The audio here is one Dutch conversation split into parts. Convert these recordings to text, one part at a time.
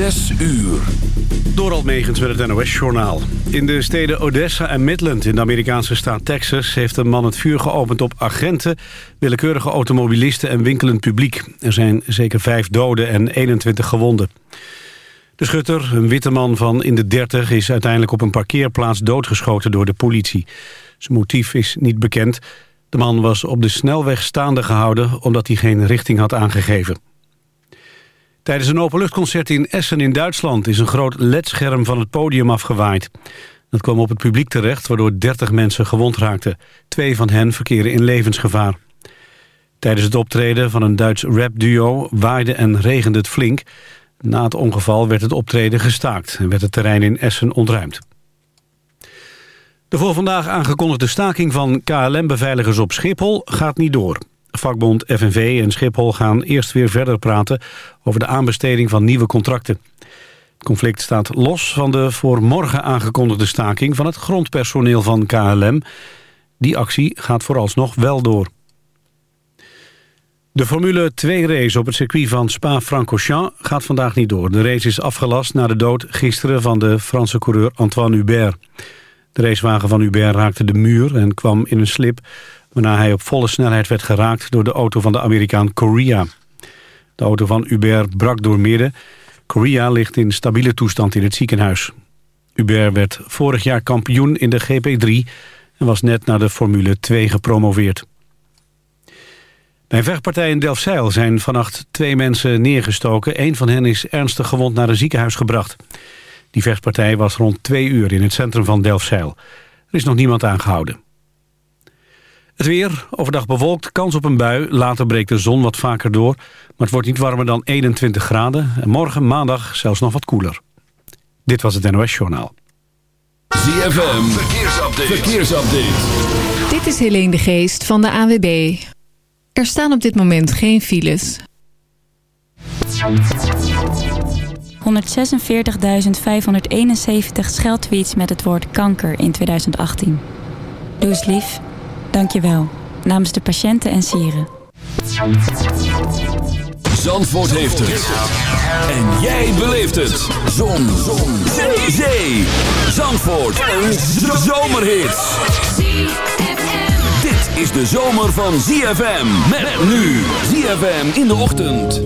Zes uur. Door Megens met het NOS-journaal. In de steden Odessa en Midland in de Amerikaanse staat Texas... heeft een man het vuur geopend op agenten, willekeurige automobilisten en winkelend publiek. Er zijn zeker vijf doden en 21 gewonden. De schutter, een witte man van in de 30, is uiteindelijk op een parkeerplaats doodgeschoten door de politie. Zijn motief is niet bekend. De man was op de snelweg staande gehouden omdat hij geen richting had aangegeven. Tijdens een openluchtconcert in Essen in Duitsland... is een groot ledscherm van het podium afgewaaid. Dat kwam op het publiek terecht, waardoor 30 mensen gewond raakten. Twee van hen verkeren in levensgevaar. Tijdens het optreden van een Duits rapduo waaide en regende het flink. Na het ongeval werd het optreden gestaakt... en werd het terrein in Essen ontruimd. De voor vandaag aangekondigde staking van KLM-beveiligers op Schiphol gaat niet door. Vakbond FNV en Schiphol gaan eerst weer verder praten over de aanbesteding van nieuwe contracten. Het conflict staat los van de voor morgen aangekondigde staking van het grondpersoneel van KLM. Die actie gaat vooralsnog wel door. De Formule 2-race op het circuit van Spa-Francorchamps gaat vandaag niet door. De race is afgelast na de dood gisteren van de Franse coureur Antoine Hubert. De racewagen van Hubert raakte de muur en kwam in een slip waarna hij op volle snelheid werd geraakt door de auto van de Amerikaan Korea. De auto van Hubert brak door midden. Korea ligt in stabiele toestand in het ziekenhuis. Hubert werd vorig jaar kampioen in de GP3 en was net naar de Formule 2 gepromoveerd. Bij een vechtpartij in Delfzijl zijn vannacht twee mensen neergestoken. Een van hen is ernstig gewond naar een ziekenhuis gebracht. Die vechtpartij was rond twee uur in het centrum van Delfzijl. Er is nog niemand aangehouden. Het weer, overdag bewolkt, kans op een bui. Later breekt de zon wat vaker door. Maar het wordt niet warmer dan 21 graden. En morgen maandag zelfs nog wat koeler. Dit was het NOS Journaal. ZFM, verkeersupdate. verkeersupdate. Dit is Helene de Geest van de AWB. Er staan op dit moment geen files. 146.571 scheldtweets met het woord kanker in 2018. Doe eens lief. Dank je wel. Namens de patiënten en sieren. Zandvoort heeft het. En jij beleeft het. Zon. Zon. Zee. Zee. Zandvoort. Een zomerhit. Dit is de zomer van ZFM. Met nu. ZFM in de ochtend.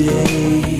day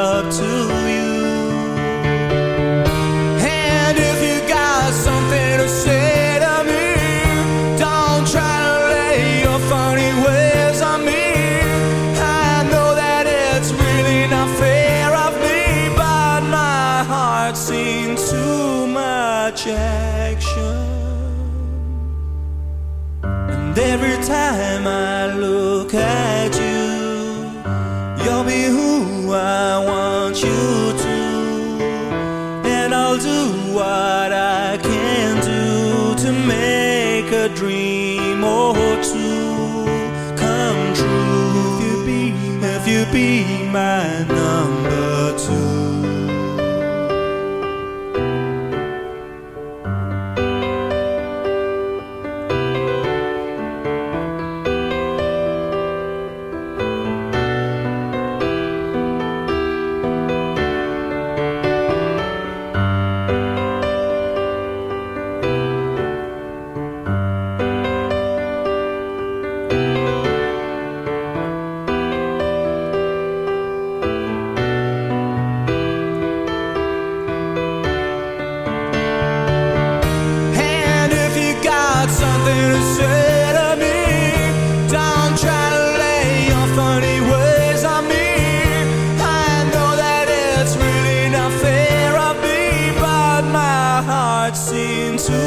my number.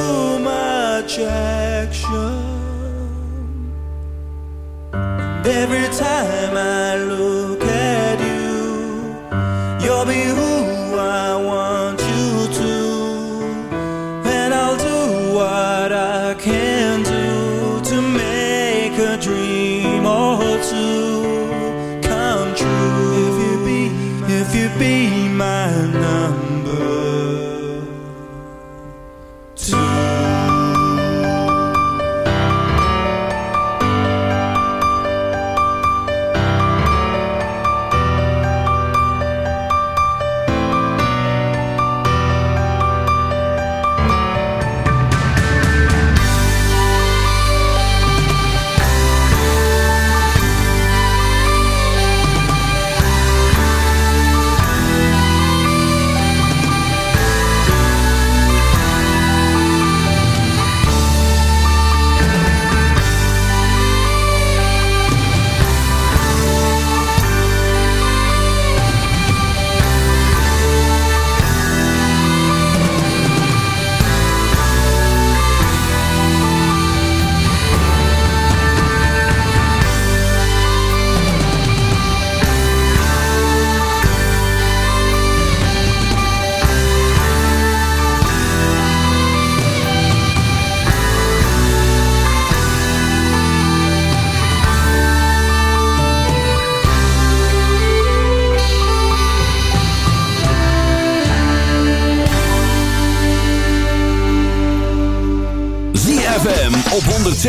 too much action. And every time I look.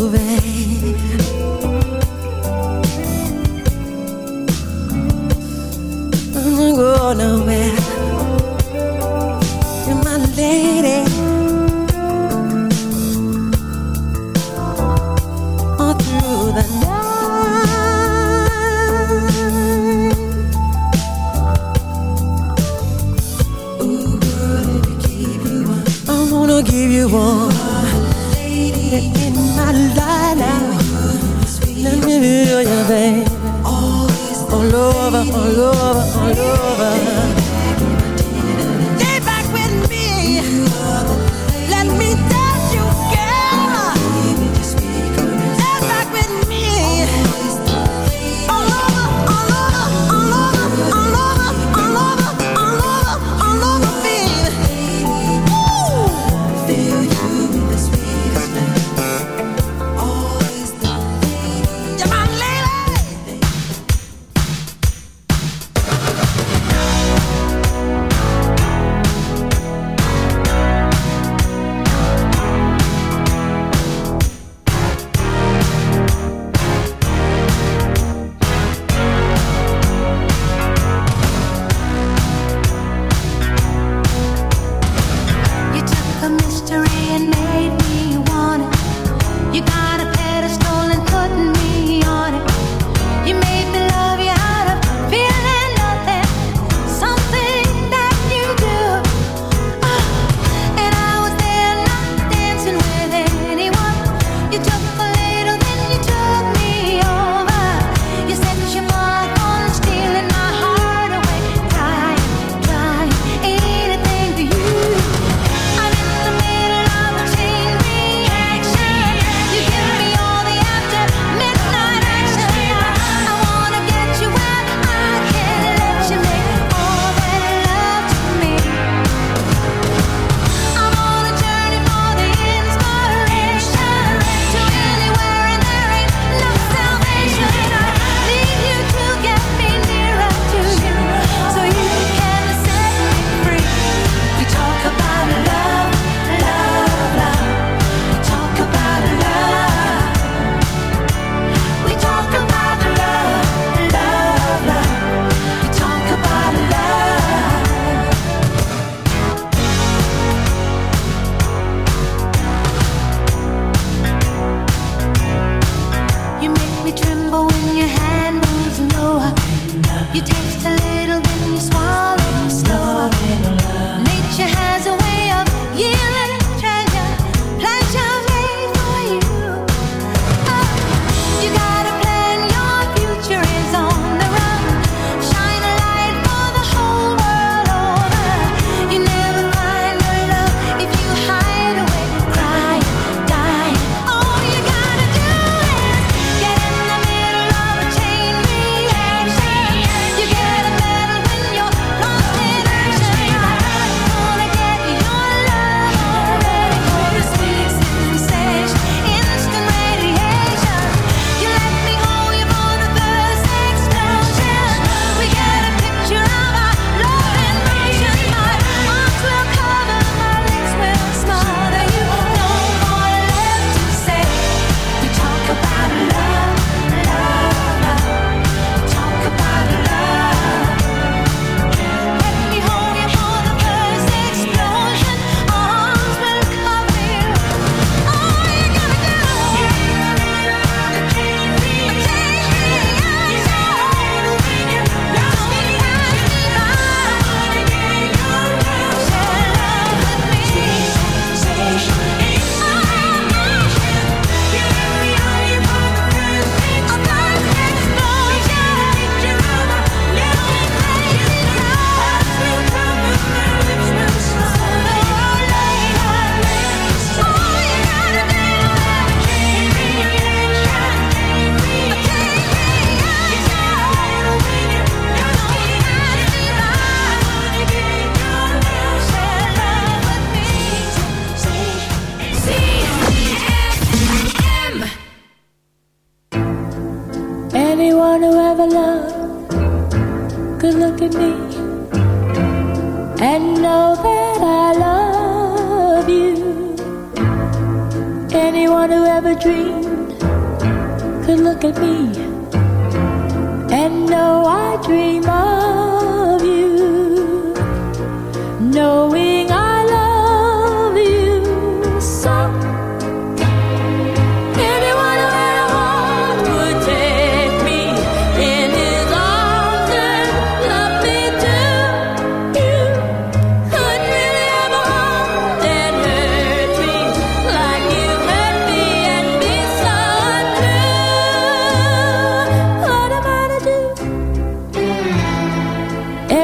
Ooh,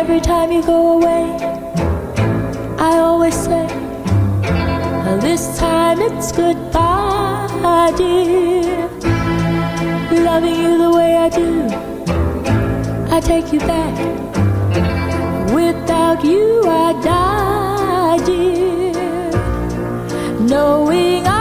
every time you go away, I always say, Well, this time it's goodbye, dear. Loving you the way I do, I take you back. Without you, I die, dear. Knowing I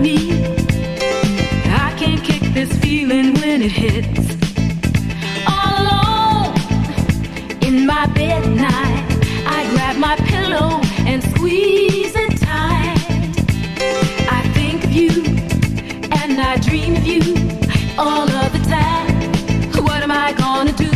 me. I can't kick this feeling when it hits. Alone in my bed night, I grab my pillow and squeeze it tight. I think of you and I dream of you all of the time. What am I gonna do?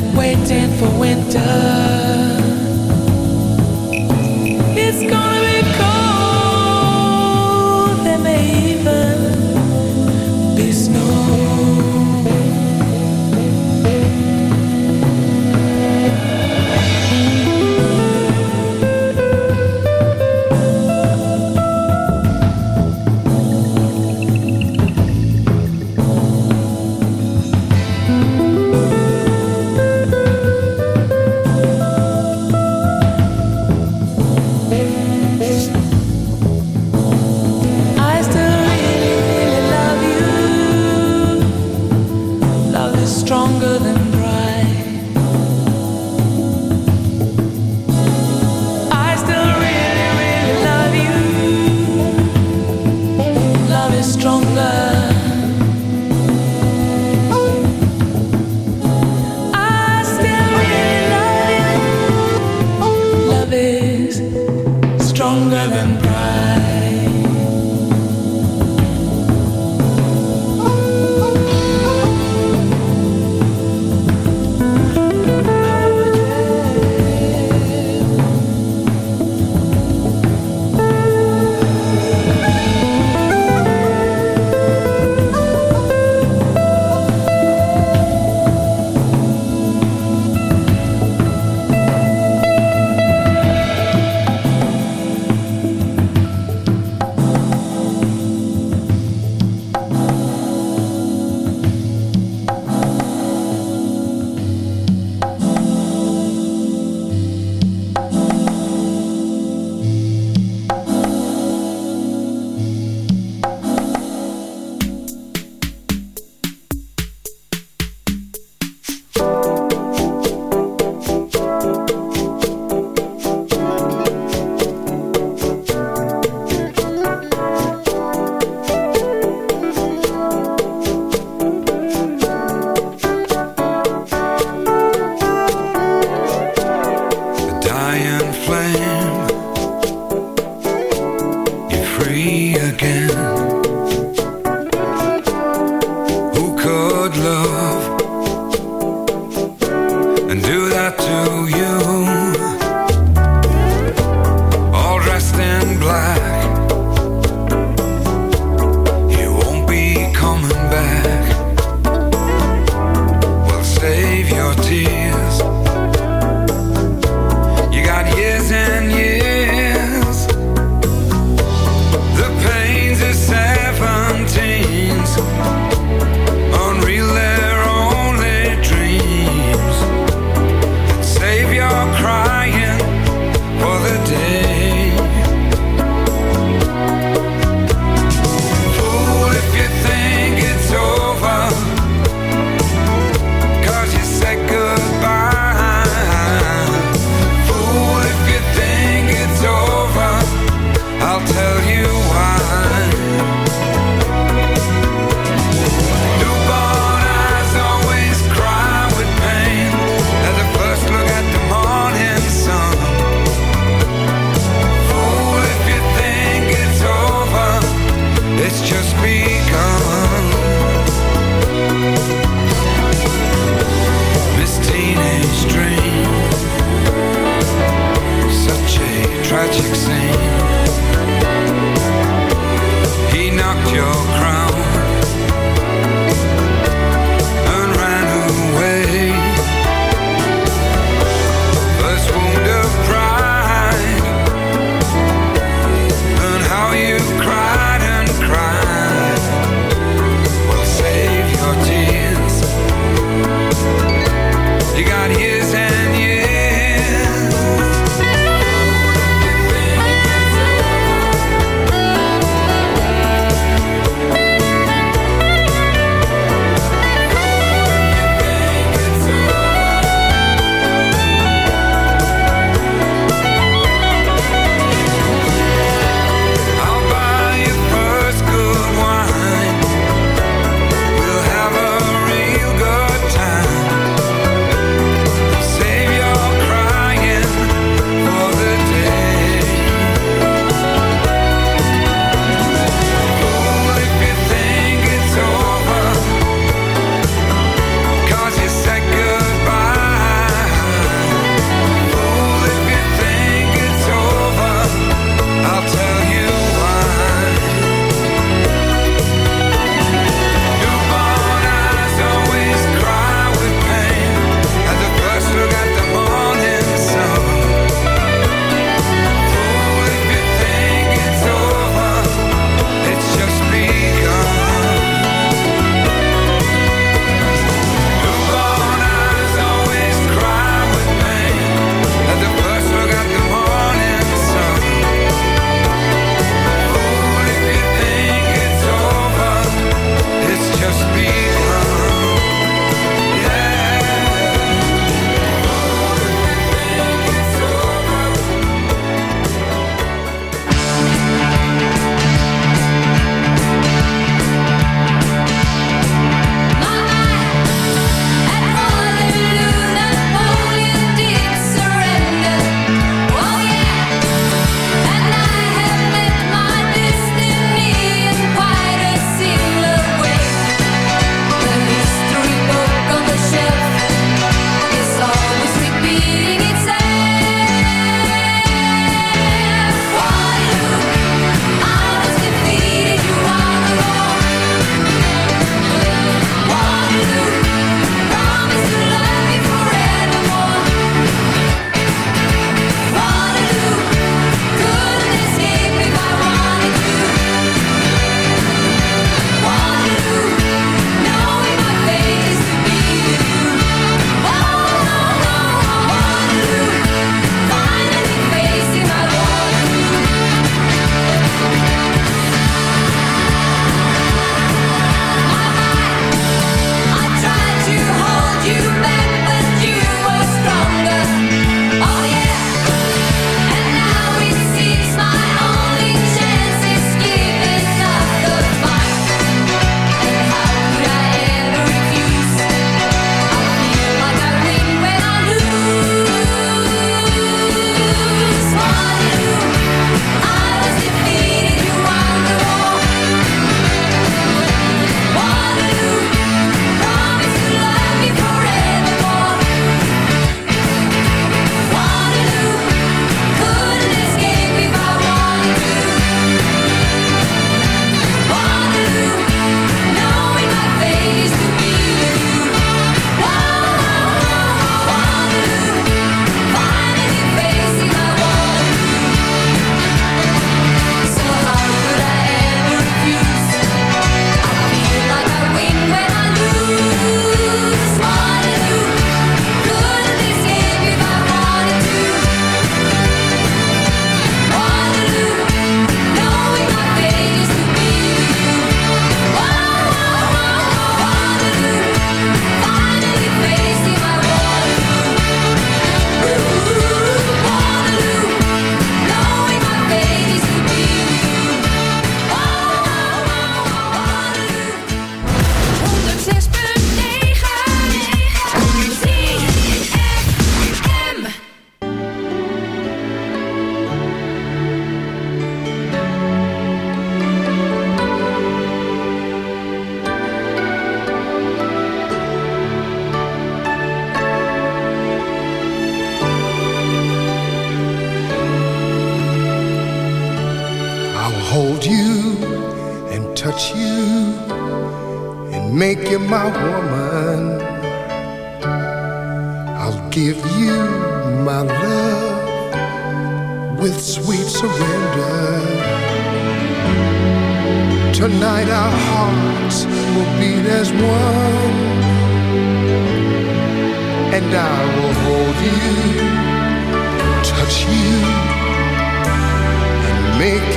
like waiting for winter. It's gonna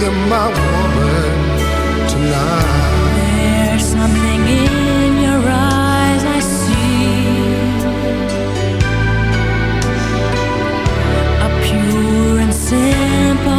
you're my woman tonight. There's something in your eyes I see. A pure and simple